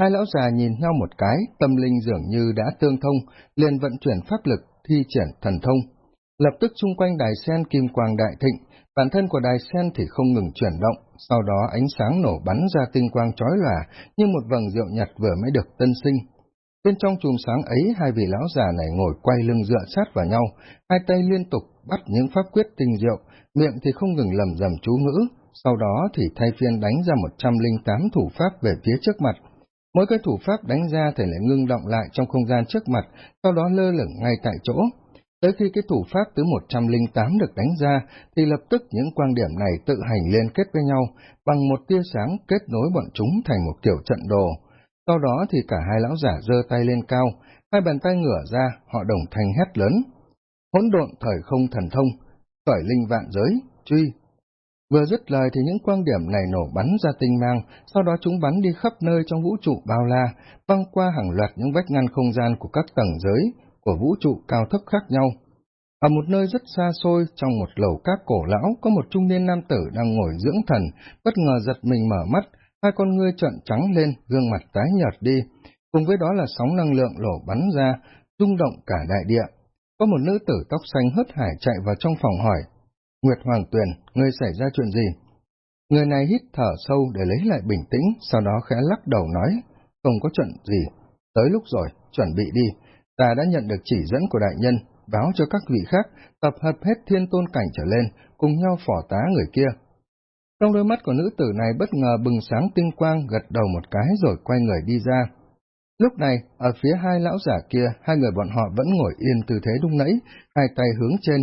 Hai lão già nhìn nhau một cái, tâm linh dường như đã tương thông, liền vận chuyển pháp lực, thi triển thần thông. Lập tức xung quanh đài sen kim quang đại thịnh, bản thân của đài sen thì không ngừng chuyển động, sau đó ánh sáng nổ bắn ra tinh quang chói lòa như một vầng rượu nhặt vừa mới được tân sinh. Bên trong chùm sáng ấy, hai vị lão già này ngồi quay lưng dựa sát vào nhau, hai tay liên tục bắt những pháp quyết tinh diệu, miệng thì không ngừng lầm rầm chú ngữ, sau đó thì thay phiên đánh ra 108 thủ pháp về phía trước mặt. Mỗi cái thủ pháp đánh ra thì lại ngưng động lại trong không gian trước mặt, sau đó lơ lửng ngay tại chỗ. Tới khi cái thủ pháp thứ 108 được đánh ra, thì lập tức những quan điểm này tự hành liên kết với nhau, bằng một tia sáng kết nối bọn chúng thành một kiểu trận đồ. Sau đó thì cả hai lão giả giơ tay lên cao, hai bàn tay ngửa ra, họ đồng thanh hét lớn. Hỗn độn thời không thần thông, khởi linh vạn giới, truy. Vừa dứt lời thì những quang điểm này nổ bắn ra tinh mang, sau đó chúng bắn đi khắp nơi trong vũ trụ bao la, băng qua hàng loạt những vách ngăn không gian của các tầng giới, của vũ trụ cao thấp khác nhau. Ở một nơi rất xa xôi, trong một lầu các cổ lão, có một trung niên nam tử đang ngồi dưỡng thần, bất ngờ giật mình mở mắt, hai con ngươi trợn trắng lên, gương mặt tái nhợt đi, cùng với đó là sóng năng lượng lổ bắn ra, rung động cả đại địa. Có một nữ tử tóc xanh hớt hải chạy vào trong phòng hỏi, Nguyệt Hoàng Tuyền, ngươi xảy ra chuyện gì? Người này hít thở sâu để lấy lại bình tĩnh, sau đó khẽ lắc đầu nói, không có chuyện gì, tới lúc rồi, chuẩn bị đi, ta đã nhận được chỉ dẫn của đại nhân, báo cho các vị khác, tập hợp hết thiên tôn cảnh trở lên, cùng nhau phỏ tá người kia. Trong đôi mắt của nữ tử này bất ngờ bừng sáng tinh quang, gật đầu một cái rồi quay người đi ra. Lúc này, ở phía hai lão giả kia, hai người bọn họ vẫn ngồi yên tư thế đung nãy, hai tay hướng trên,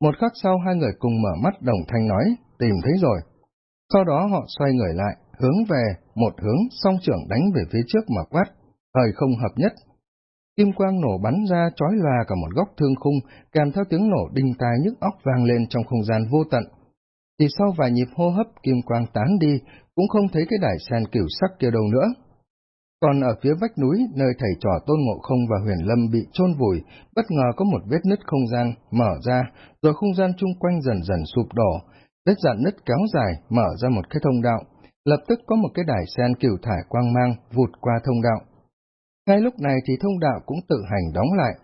một khắc sau hai người cùng mở mắt đồng thanh nói, tìm thấy rồi. Sau đó họ xoay người lại, hướng về một hướng, song trưởng đánh về phía trước mà quát, thời không hợp nhất. Kim quang nổ bắn ra chói lòa cả một góc thương khung, kèm theo tiếng nổ đinh tai nhức óc vang lên trong không gian vô tận. Thì sau vài nhịp hô hấp kim quang tán đi, cũng không thấy cái đài sen kiểu sắc kia đâu nữa. Còn ở phía vách núi, nơi thầy trò Tôn Ngộ Không và Huyền Lâm bị chôn vùi, bất ngờ có một vết nứt không gian mở ra, rồi không gian chung quanh dần dần sụp đổ. Vết dạn nứt kéo dài, mở ra một cái thông đạo. Lập tức có một cái đài sen cửu thải quang mang vụt qua thông đạo. Ngay lúc này thì thông đạo cũng tự hành đóng lại.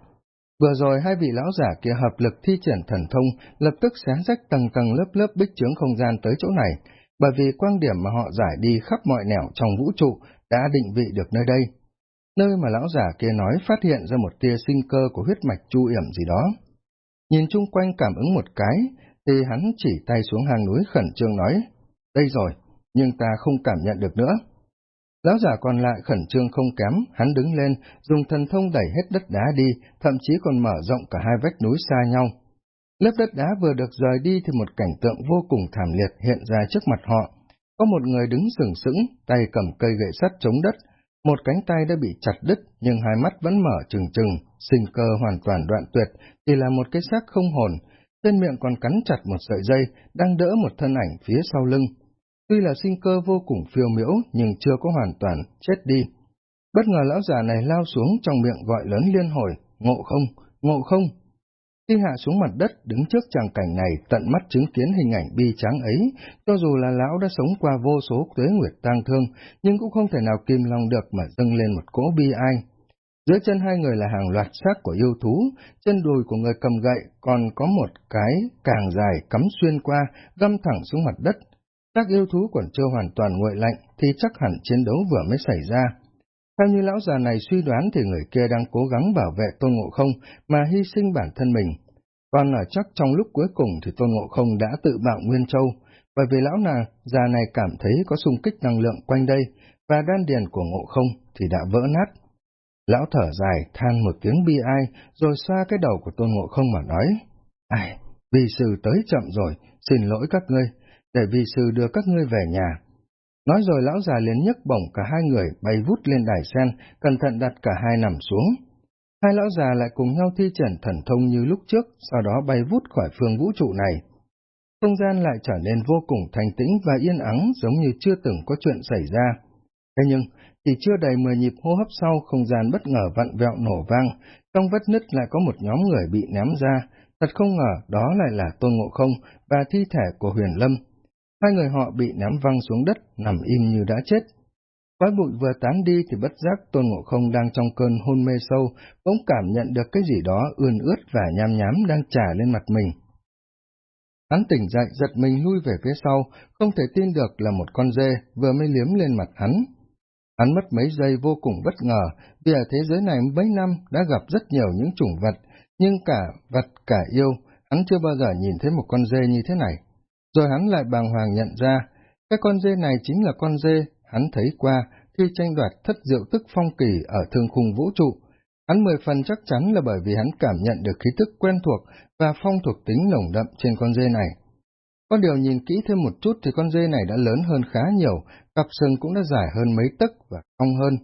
Vừa rồi hai vị lão giả kia hợp lực thi triển thần thông, lập tức xé rách tầng tầng lớp lớp bích chướng không gian tới chỗ này, bởi vì quan điểm mà họ giải đi khắp mọi nẻo trong vũ trụ đã định vị được nơi đây, nơi mà lão giả kia nói phát hiện ra một tia sinh cơ của huyết mạch chu yểm gì đó. Nhìn chung quanh cảm ứng một cái, thì hắn chỉ tay xuống hang núi khẩn trương nói, đây rồi, nhưng ta không cảm nhận được nữa. Lão giả còn lại khẩn trương không kém, hắn đứng lên, dùng thần thông đẩy hết đất đá đi, thậm chí còn mở rộng cả hai vách núi xa nhau. Lớp đất đá vừa được rời đi thì một cảnh tượng vô cùng thảm liệt hiện ra trước mặt họ. Có một người đứng sừng sững, tay cầm cây gậy sắt chống đất, một cánh tay đã bị chặt đứt nhưng hai mắt vẫn mở trừng trừng, sinh cơ hoàn toàn đoạn tuyệt, chỉ là một cái xác không hồn, trên miệng còn cắn chặt một sợi dây, đang đỡ một thân ảnh phía sau lưng. Tuy là sinh cơ vô cùng phiêu miễu nhưng chưa có hoàn toàn chết đi. Bất ngờ lão già này lao xuống trong miệng gọi lớn liên hồi, ngộ không, ngộ không. Khi hạ xuống mặt đất, đứng trước tràng cảnh này, tận mắt chứng kiến hình ảnh bi tráng ấy, cho dù là lão đã sống qua vô số tuế nguyệt tang thương, nhưng cũng không thể nào kìm lòng được mà dâng lên một cỗ bi ai. Dưới chân hai người là hàng loạt xác của yêu thú, chân đùi của người cầm gậy còn có một cái càng dài cắm xuyên qua, găm thẳng xuống mặt đất. Các yêu thú còn chưa hoàn toàn nguội lạnh thì chắc hẳn chiến đấu vừa mới xảy ra. Theo như lão già này suy đoán thì người kia đang cố gắng bảo vệ Tôn Ngộ Không mà hy sinh bản thân mình. Còn ở chắc trong lúc cuối cùng thì Tôn Ngộ Không đã tự bạo Nguyên Châu, bởi vì lão nà già này cảm thấy có xung kích năng lượng quanh đây, và đan điền của Ngộ Không thì đã vỡ nát. Lão thở dài, than một tiếng bi ai, rồi xoa cái đầu của Tôn Ngộ Không mà nói, Ai, vì sư tới chậm rồi, xin lỗi các ngươi, để vì sư đưa các ngươi về nhà. Nói rồi lão già liền nhấc bổng cả hai người bay vút lên đài sen, cẩn thận đặt cả hai nằm xuống. Hai lão già lại cùng nhau thi triển thần thông như lúc trước, sau đó bay vút khỏi phương vũ trụ này. Không gian lại trở nên vô cùng thanh tĩnh và yên ắng giống như chưa từng có chuyện xảy ra. Thế nhưng, chỉ chưa đầy mười nhịp hô hấp sau, không gian bất ngờ vặn vẹo nổ vang, trong vết nứt lại có một nhóm người bị ném ra, thật không ngờ đó lại là Tôn Ngộ Không và thi thể của Huyền Lâm. Hai người họ bị ném văng xuống đất, nằm im như đã chết. Khói bụi vừa tán đi thì bất giác Tôn Ngộ Không đang trong cơn hôn mê sâu, bỗng cảm nhận được cái gì đó ươn ướt và nhám nhám đang trà lên mặt mình. Hắn tỉnh dậy, giật mình lui về phía sau, không thể tin được là một con dê vừa mới liếm lên mặt hắn. Hắn mất mấy giây vô cùng bất ngờ, vì ở thế giới này mấy năm đã gặp rất nhiều những chủng vật, nhưng cả vật cả yêu, hắn chưa bao giờ nhìn thấy một con dê như thế này. Rồi hắn lại bàng hoàng nhận ra, cái con dê này chính là con dê hắn thấy qua khi tranh đoạt thất diệu tức phong kỳ ở thương khung vũ trụ. Hắn mười phần chắc chắn là bởi vì hắn cảm nhận được khí tức quen thuộc và phong thuộc tính nồng đậm trên con dê này. Có điều nhìn kỹ thêm một chút thì con dê này đã lớn hơn khá nhiều, cặp sừng cũng đã dài hơn mấy tấc và cong hơn.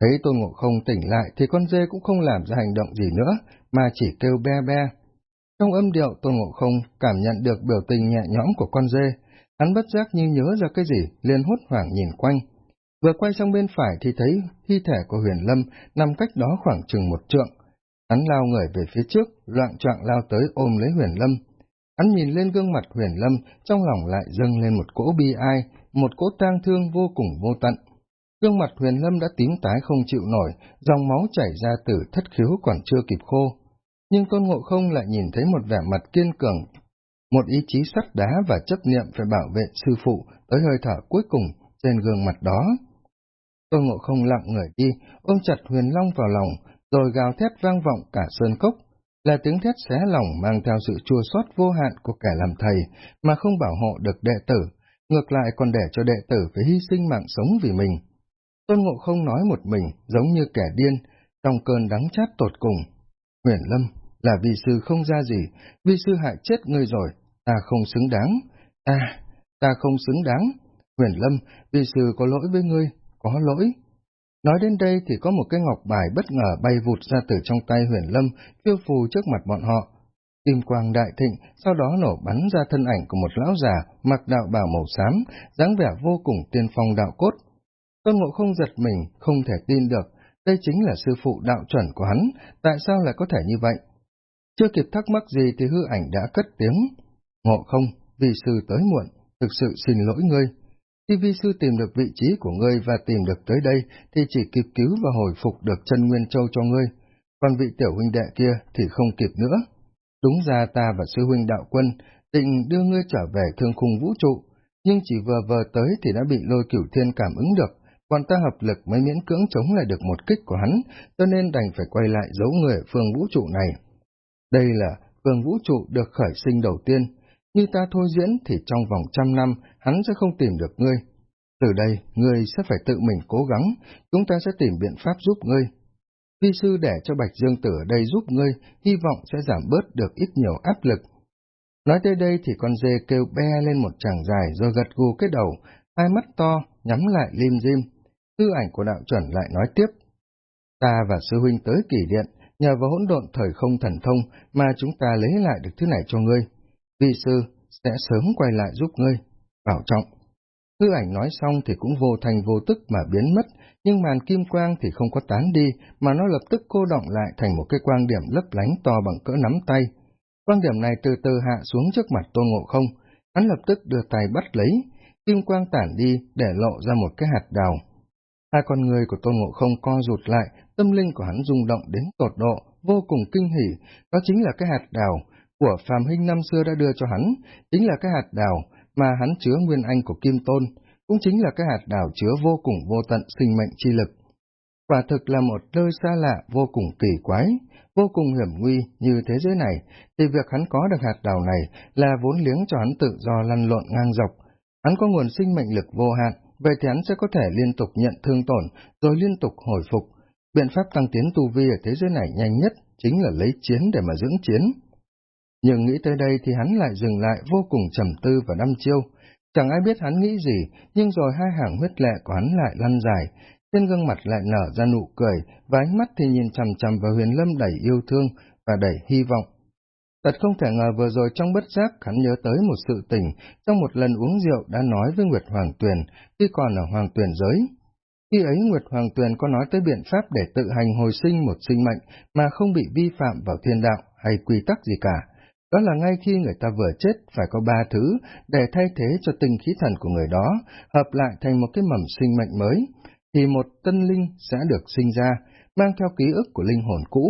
Thấy Tôn Ngộ Không tỉnh lại thì con dê cũng không làm ra hành động gì nữa, mà chỉ kêu be be. Trong âm điệu Tôn Ngộ Không cảm nhận được biểu tình nhẹ nhõm của con dê, hắn bất giác như nhớ ra cái gì, liền hốt hoảng nhìn quanh. Vừa quay sang bên phải thì thấy thi thể của huyền lâm nằm cách đó khoảng chừng một trượng. Hắn lao người về phía trước, loạn trọng lao tới ôm lấy huyền lâm. Hắn nhìn lên gương mặt huyền lâm, trong lòng lại dâng lên một cỗ bi ai, một cỗ tang thương vô cùng vô tận. Gương mặt huyền lâm đã tím tái không chịu nổi, dòng máu chảy ra từ thất khiếu còn chưa kịp khô. Nhưng Tôn Ngộ Không lại nhìn thấy một vẻ mặt kiên cường, một ý chí sắt đá và chấp niệm phải bảo vệ sư phụ tới hơi thở cuối cùng trên gương mặt đó. Tôn Ngộ Không lặng người đi, ôm chặt huyền long vào lòng, rồi gào thét vang vọng cả sơn cốc, là tiếng thét xé lòng mang theo sự chua xót vô hạn của kẻ làm thầy mà không bảo hộ được đệ tử, ngược lại còn để cho đệ tử phải hy sinh mạng sống vì mình. Tôn Ngộ Không nói một mình, giống như kẻ điên, trong cơn đắng chát tột cùng. Huyền Lâm, là vì sư không ra gì, vì sư hại chết ngươi rồi, ta không xứng đáng. Ta, ta không xứng đáng. Huyền Lâm, vì sư có lỗi với ngươi, có lỗi. Nói đến đây thì có một cái ngọc bài bất ngờ bay vụt ra từ trong tay huyền lâm, phiêu phù trước mặt bọn họ. Kim quang đại thịnh, sau đó nổ bắn ra thân ảnh của một lão già, mặc đạo bào màu xám, dáng vẻ vô cùng tiên phong đạo cốt. Tôn Ngộ không giật mình, không thể tin được, đây chính là sư phụ đạo chuẩn của hắn, tại sao lại có thể như vậy? Chưa kịp thắc mắc gì thì hư ảnh đã cất tiếng. Ngộ không, vì sư tới muộn, thực sự xin lỗi ngươi. Khi vi sư tìm được vị trí của ngươi và tìm được tới đây, thì chỉ kịp cứu và hồi phục được chân Nguyên Châu cho ngươi, còn vị tiểu huynh đệ kia thì không kịp nữa. Đúng ra ta và sư huynh đạo quân định đưa ngươi trở về thương khung vũ trụ, nhưng chỉ vừa vừa tới thì đã bị lôi cửu thiên cảm ứng được, còn ta hợp lực mới miễn cưỡng chống lại được một kích của hắn, cho nên đành phải quay lại giấu người ở phương vũ trụ này. Đây là vương vũ trụ được khởi sinh đầu tiên, như ta thôi diễn thì trong vòng trăm năm hắn sẽ không tìm được ngươi. Từ đây, ngươi sẽ phải tự mình cố gắng, chúng ta sẽ tìm biện pháp giúp ngươi. Vi sư để cho Bạch Dương Tử ở đây giúp ngươi, hy vọng sẽ giảm bớt được ít nhiều áp lực. Nói tới đây thì con dê kêu be lên một tràng dài rồi gật gù cái đầu, hai mắt to, nhắm lại lim dim. Tư ảnh của đạo chuẩn lại nói tiếp. Ta và sư huynh tới kỷ điện, nhờ vào hỗn độn thời không thần thông mà chúng ta lấy lại được thứ này cho ngươi vi sư sẽ sớm quay lại giúp ngươi, bảo trọng. Hư ảnh nói xong thì cũng vô thành vô tức mà biến mất, nhưng màn kim quang thì không có tán đi, mà nó lập tức cô động lại thành một cái quang điểm lấp lánh to bằng cỡ nắm tay. Quang điểm này từ từ hạ xuống trước mặt Tôn Ngộ Không, hắn lập tức đưa tay bắt lấy, kim quang tản đi để lộ ra một cái hạt đào. Hai con người của Tôn Ngộ Không co rụt lại, tâm linh của hắn rung động đến tột độ, vô cùng kinh hỉ, đó chính là cái hạt đào, của Phạm Hinh năm xưa đã đưa cho hắn, chính là cái hạt đào mà hắn chứa nguyên anh của Kim Tôn, cũng chính là cái hạt đào chứa vô cùng vô tận sinh mệnh chi lực. Quả thực là một nơi xa lạ vô cùng kỳ quái, vô cùng hiểm nguy như thế giới này, thì việc hắn có được hạt đào này là vốn liếng cho hắn tự do lăn lộn ngang dọc. Hắn có nguồn sinh mệnh lực vô hạn, vậy thì hắn sẽ có thể liên tục nhận thương tổn, rồi liên tục hồi phục. Biện pháp tăng tiến tu vi ở thế giới này nhanh nhất chính là lấy chiến để mà dưỡng chiến. Nhưng nghĩ tới đây thì hắn lại dừng lại vô cùng trầm tư và đăm chiêu. Chẳng ai biết hắn nghĩ gì, nhưng rồi hai hàng huyết lệ của hắn lại lăn dài, trên gương mặt lại nở ra nụ cười, và ánh mắt thì nhìn chằm chằm vào huyền lâm đầy yêu thương và đầy hy vọng. Thật không thể ngờ vừa rồi trong bất giác hắn nhớ tới một sự tình trong một lần uống rượu đã nói với Nguyệt Hoàng Tuyền khi còn ở Hoàng Tuyền giới. Khi ấy Nguyệt Hoàng Tuyền có nói tới biện pháp để tự hành hồi sinh một sinh mệnh mà không bị vi phạm vào thiên đạo hay quy tắc gì cả, Đó là ngay khi người ta vừa chết phải có ba thứ để thay thế cho tinh khí thần của người đó, hợp lại thành một cái mầm sinh mệnh mới, thì một tân linh sẽ được sinh ra, mang theo ký ức của linh hồn cũ.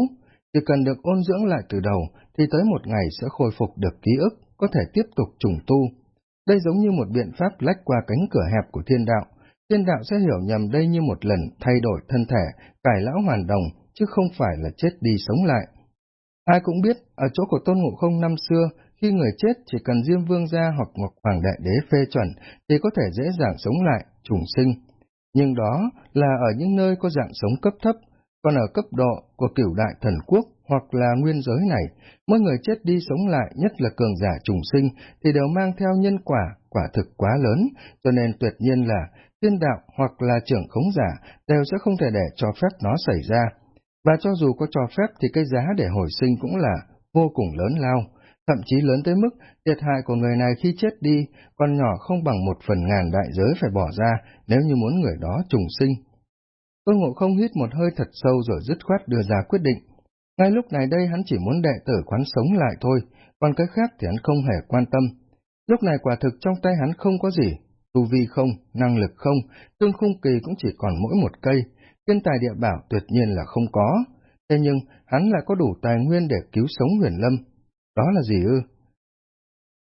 Chỉ cần được ôn dưỡng lại từ đầu, thì tới một ngày sẽ khôi phục được ký ức, có thể tiếp tục trùng tu. Đây giống như một biện pháp lách qua cánh cửa hẹp của thiên đạo. Thiên đạo sẽ hiểu nhầm đây như một lần thay đổi thân thể, cải lão hoàn đồng, chứ không phải là chết đi sống lại. Ai cũng biết, ở chỗ của Tôn Ngộ Không năm xưa, khi người chết chỉ cần Diêm Vương gia hoặc Ngọc Hoàng Đại Đế phê chuẩn thì có thể dễ dàng sống lại, trùng sinh. Nhưng đó là ở những nơi có dạng sống cấp thấp, còn ở cấp độ của cửu đại thần quốc hoặc là nguyên giới này, mỗi người chết đi sống lại, nhất là cường giả trùng sinh, thì đều mang theo nhân quả, quả thực quá lớn, cho nên tuyệt nhiên là tiên đạo hoặc là trưởng khống giả đều sẽ không thể để cho phép nó xảy ra. Và cho dù có cho phép thì cái giá để hồi sinh cũng là vô cùng lớn lao, thậm chí lớn tới mức thiệt hại của người này khi chết đi còn nhỏ không bằng một phần ngàn đại giới phải bỏ ra nếu như muốn người đó trùng sinh. Tôn Ngộ không hít một hơi thật sâu rồi dứt khoát đưa ra quyết định. Ngay lúc này đây hắn chỉ muốn đệ tử quán sống lại thôi, còn cái khác thì hắn không hề quan tâm. Lúc này quả thực trong tay hắn không có gì, tu vi không, năng lực không, tương khung kỳ cũng chỉ còn mỗi một cây, thiên tài địa bảo tuyệt nhiên là không có. Thế nhưng, hắn lại có đủ tài nguyên để cứu sống huyền lâm. Đó là gì ư?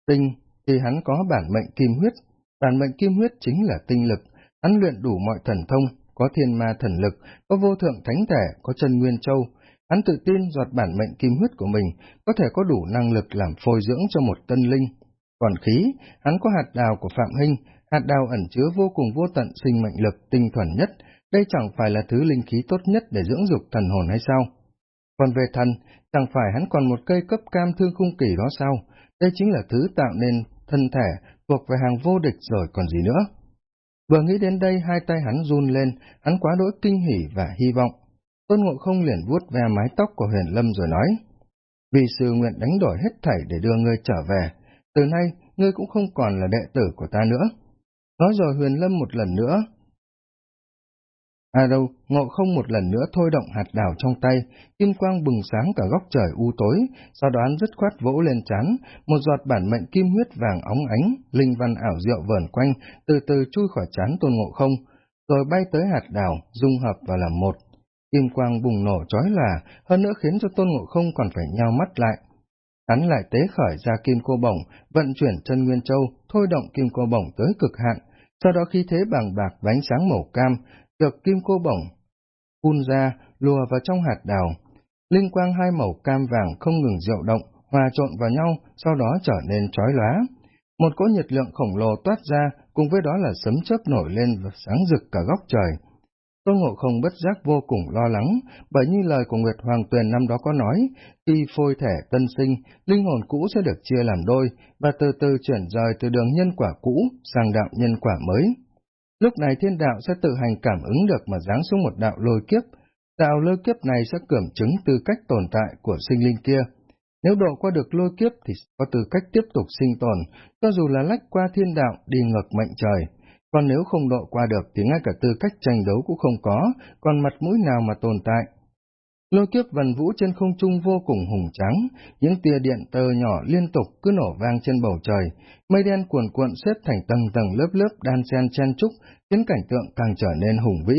Tinh, thì hắn có bản mệnh kim huyết. Bản mệnh kim huyết chính là tinh lực. Hắn luyện đủ mọi thần thông, có thiên ma thần lực, có vô thượng thánh thể, có chân nguyên châu. Hắn tự tin giọt bản mệnh kim huyết của mình có thể có đủ năng lực làm phôi dưỡng cho một tân linh. Còn khí, hắn có hạt đào của Phạm Hinh, hạt đào ẩn chứa vô cùng vô tận sinh mệnh lực tinh thuần nhất, đây chẳng phải là thứ linh khí tốt nhất để dưỡng dục thần hồn hay sao? Còn về thần, chẳng phải hắn còn một cây cấp cam thương khung kỳ đó sao? Đây chính là thứ tạo nên thân thể thuộc về hàng vô địch rồi còn gì nữa. Vừa nghĩ đến đây hai tay hắn run lên, hắn quá đỗi kinh hỉ và hy vọng. Tôn Ngộ Không liền vuốt ve mái tóc của huyền lâm rồi nói, vì sư nguyện đánh đổi hết thảy để đưa ngươi trở về, từ nay ngươi cũng không còn là đệ tử của ta nữa. Nói rồi huyền lâm một lần nữa, À đâu, ngộ không một lần nữa thôi động hạt đào trong tay, kim quang bừng sáng cả góc trời u tối, sau đó dứt khoát vỗ lên chán, một giọt bản mệnh kim huyết vàng óng ánh, linh văn ảo diệu vờn quanh, từ từ chui khỏi chán tôn ngộ không, rồi bay tới hạt đào, dung hợp và làm một. Kim quang bùng nổ chói là, hơn nữa khiến cho tôn ngộ không còn phải nhao mắt lại. Hắn lại tế khởi ra kim cô bổng, vận chuyển chân nguyên châu, thôi động kim cô bổng tới cực hạn, sau đó khi thế bằng bạc và ánh sáng màu cam, được kim cô bổng, phun ra, lùa vào trong hạt đào. Linh quang hai màu cam vàng không ngừng diệu động, hòa trộn vào nhau, sau đó trở nên chói lóa. Một cỗ nhiệt lượng khổng lồ toát ra, cùng với đó là sấm chớp nổi lên và sáng rực cả góc trời. Tô Ngộ Không bất giác vô cùng lo lắng, bởi như lời của Nguyệt Hoàng Tuyền năm đó có nói, khi phôi thể tân sinh, linh hồn cũ sẽ được chia làm đôi, và từ từ chuyển rời từ đường nhân quả cũ sang đạo nhân quả mới. Lúc này thiên đạo sẽ tự hành cảm ứng được mà giáng xuống một đạo lôi kiếp, đạo lôi kiếp này sẽ kiểm chứng tư cách tồn tại của sinh linh kia. Nếu độ qua được lôi kiếp thì có tư cách tiếp tục sinh tồn, cho dù là lách qua thiên đạo đi ngược mệnh trời. Còn nếu không độ qua được thì ngay cả tư cách tranh đấu cũng không có, còn mặt mũi nào mà tồn tại. Lôi kiếp vần vũ trên không trung vô cùng hùng trắng, những tia điện tơ nhỏ liên tục cứ nổ vang trên bầu trời, mây đen cuồn cuộn xếp thành tầng tầng lớp lớp đan xen chen trúc, khiến cảnh tượng càng trở nên hùng vĩ.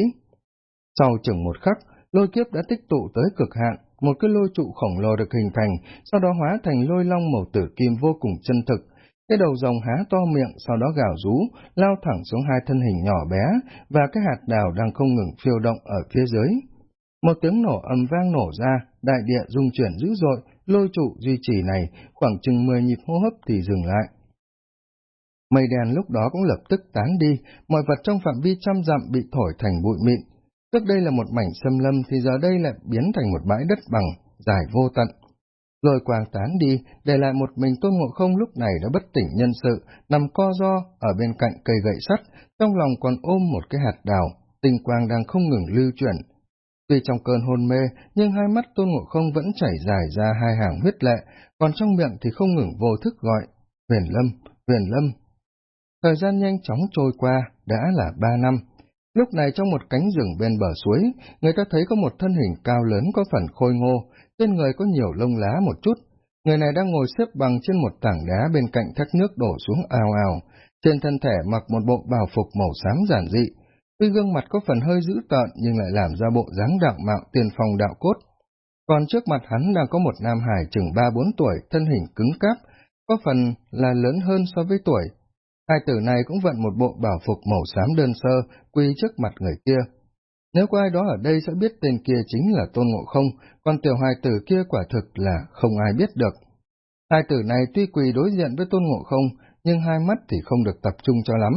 Sau chừng một khắc, lôi kiếp đã tích tụ tới cực hạn, một cái lôi trụ khổng lồ được hình thành, sau đó hóa thành lôi long màu tử kim vô cùng chân thực. Cái đầu rồng há to miệng, sau đó gào rú, lao thẳng xuống hai thân hình nhỏ bé, và cái hạt đào đang không ngừng phiêu động ở phía dưới. Một tiếng nổ ầm vang nổ ra, đại địa rung chuyển dữ dội, lôi trụ duy trì này khoảng chừng 10 nhịp hô hấp thì dừng lại. Mây đen lúc đó cũng lập tức tán đi, mọi vật trong phạm vi trăm dặm bị thổi thành bụi mịn. Trước đây là một mảnh xâm lâm thì giờ đây lại biến thành một bãi đất bằng, dài vô tận. Rồi quàng tán đi, để lại một mình tôn ngộ không lúc này đã bất tỉnh nhân sự, nằm co do ở bên cạnh cây gậy sắt, trong lòng còn ôm một cái hạt đào, tinh quang đang không ngừng lưu chuyển, Tuy trong cơn hôn mê, nhưng hai mắt tôn ngộ không vẫn chảy dài ra hai hàng huyết lệ, còn trong miệng thì không ngừng vô thức gọi, huyền lâm, huyền lâm. Thời gian nhanh chóng trôi qua, đã là ba năm. Lúc này trong một cánh rừng bên bờ suối, người ta thấy có một thân hình cao lớn có phần khôi ngô, trên người có nhiều lông lá một chút. Người này đang ngồi xếp bằng trên một tảng đá bên cạnh thác nước đổ xuống ào ào, trên thân thể mặc một bộ bào phục màu xám giản dị. Tuy gương mặt có phần hơi dữ tợn nhưng lại làm ra bộ dáng đạo mạo tiền phòng đạo cốt. Còn trước mặt hắn đang có một nam hải chừng ba bốn tuổi, thân hình cứng cáp, có phần là lớn hơn so với tuổi. Hai tử này cũng vận một bộ bảo phục màu xám đơn sơ, quy trước mặt người kia. Nếu có ai đó ở đây sẽ biết tên kia chính là Tôn Ngộ Không, còn tiểu hài tử kia quả thực là không ai biết được. Hai tử này tuy quỳ đối diện với Tôn Ngộ Không, nhưng hai mắt thì không được tập trung cho lắm.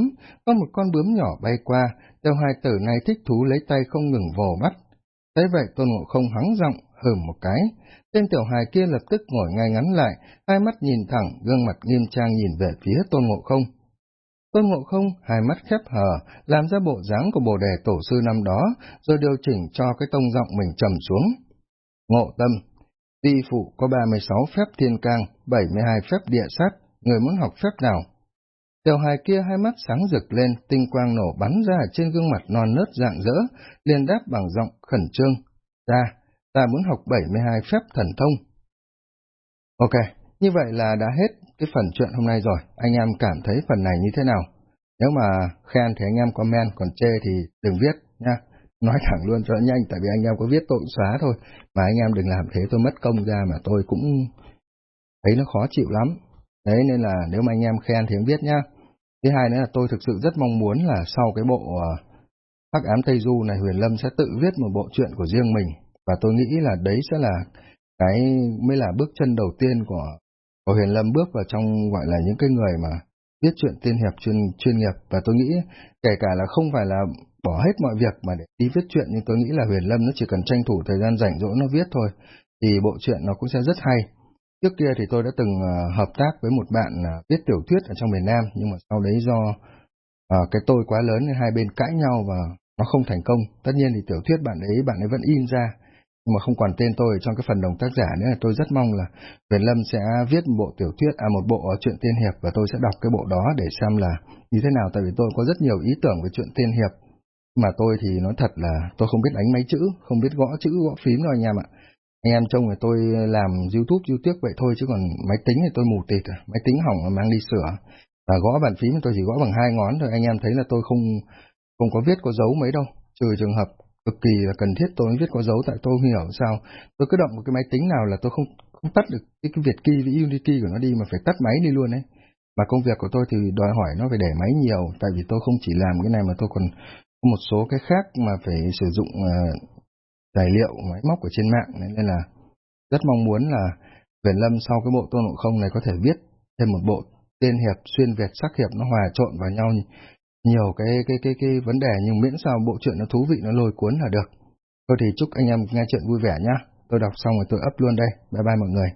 Có một con bướm nhỏ bay qua, tiểu hài tử này thích thú lấy tay không ngừng vồ mắt. Thế vậy Tôn Ngộ Không hắng giọng, hừm một cái. Tên tiểu hài kia lập tức ngồi ngay ngắn lại, hai mắt nhìn thẳng, gương mặt nghiêm trang nhìn về phía Tôn Ngộ Không. Tôn Ngộ Không, hai mắt khép hờ, làm ra bộ dáng của bồ đề tổ sư năm đó, rồi điều chỉnh cho cái tông giọng mình trầm xuống. Ngộ tâm, ti phụ có 36 phép thiên cang, 72 phép địa sát, người muốn học phép nào? Tiểu hài kia hai mắt sáng rực lên, tinh quang nổ bắn ra trên gương mặt non nớt dạng dỡ, liền đáp bằng giọng khẩn trương. Ta, ta muốn học 72 phép thần thông. Ok, như vậy là đã hết cái phần chuyện hôm nay rồi, anh em cảm thấy phần này như thế nào? Nếu mà khen thì anh em comment, còn chê thì đừng viết nha. Nói thẳng luôn cho nhanh, tại vì anh em có viết tôi cũng xóa thôi. Mà anh em đừng làm thế tôi mất công ra mà tôi cũng thấy nó khó chịu lắm. Đấy nên là nếu mà anh em khen thì em viết nhá. Thứ hai nữa là tôi thực sự rất mong muốn là sau cái bộ ờ, Hắc ám Tây Du này Huyền Lâm sẽ tự viết một bộ truyện của riêng mình. Và tôi nghĩ là đấy sẽ là cái mới là bước chân đầu tiên của Hồ Huyền Lâm bước vào trong gọi là những cái người mà viết chuyện tiên hiệp chuyên chuyên nghiệp và tôi nghĩ kể cả là không phải là bỏ hết mọi việc mà để đi viết chuyện nhưng tôi nghĩ là Huyền Lâm nó chỉ cần tranh thủ thời gian rảnh rỗi nó viết thôi thì bộ truyện nó cũng sẽ rất hay. Trước kia thì tôi đã từng uh, hợp tác với một bạn uh, viết tiểu thuyết ở trong miền Nam nhưng mà sau đấy do uh, cái tôi quá lớn nên hai bên cãi nhau và nó không thành công. Tất nhiên thì tiểu thuyết bạn ấy bạn ấy vẫn in ra mà không còn tên tôi trong cái phần đồng tác giả nữa là tôi rất mong là Việt Lâm sẽ viết một bộ tiểu thuyết, à một bộ truyện tiên hiệp và tôi sẽ đọc cái bộ đó để xem là như thế nào, tại vì tôi có rất nhiều ý tưởng về chuyện tiên hiệp, mà tôi thì nói thật là tôi không biết đánh máy chữ, không biết gõ chữ, gõ phím đâu anh em ạ. Anh em trông là tôi làm YouTube, YouTube vậy thôi, chứ còn máy tính thì tôi mù tịt, à, máy tính hỏng mà mang đi sửa, và gõ bàn phím tôi chỉ gõ bằng hai ngón thôi, anh em thấy là tôi không không có viết có dấu mấy đâu, trừ trường hợp cực kỳ là cần thiết tôi mới viết có dấu tại tôi không hiểu sao. Tôi cứ động một cái máy tính nào là tôi không không tắt được cái, cái Việt key với Unity của nó đi mà phải tắt máy đi luôn ấy. Mà công việc của tôi thì đòi hỏi nó phải để máy nhiều tại vì tôi không chỉ làm cái này mà tôi còn có một số cái khác mà phải sử dụng uh, tài liệu máy móc ở trên mạng nên là rất mong muốn là Việt Lâm sau cái bộ tôn ngộ không này có thể viết thêm một bộ tiên hiệp xuyên Việt sắc hiệp nó hòa trộn vào nhau nhiều cái cái cái cái vấn đề nhưng miễn sao bộ truyện nó thú vị, nó lôi cuốn là được. Thôi thì chúc anh em nghe chuyện vui vẻ nhá. Tôi đọc xong rồi tôi up luôn đây. Bye bye mọi người.